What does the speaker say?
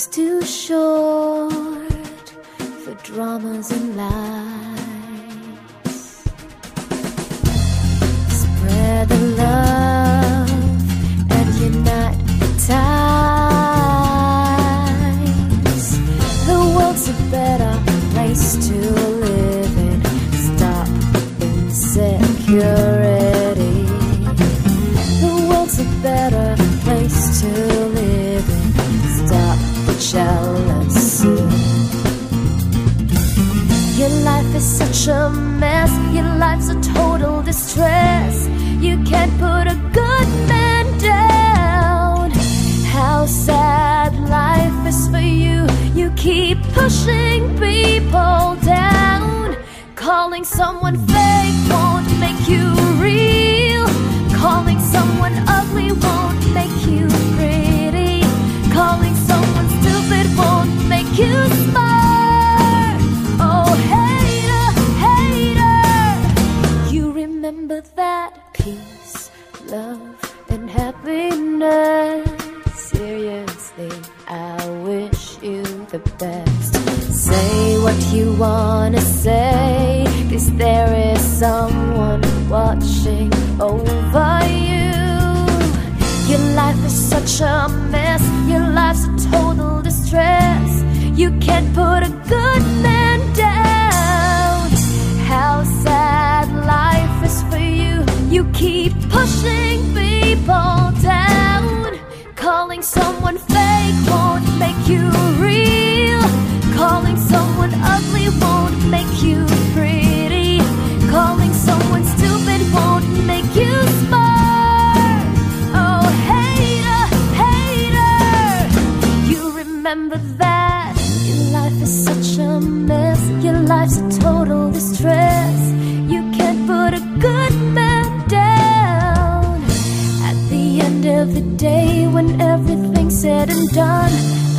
Life's too short for dramas and lies. Spread the love and unite the ties. The world's a better jealousy. Your life is such a mess. Your life's a total distress. You can't put a good man down. How sad life is for you. You keep pushing people down. Calling someone fake won't make you love, and happiness. Seriously, I wish you the best. Say what you wanna say, cause there is someone watching over you. Your life is such a mess, your life's a total distress. You can't put Calling someone fake won't make you real. Calling someone ugly won't make you pretty. Calling someone stupid won't make you smart. Oh, hater, hater. You remember that your life is such a mess. Your life's a total and done,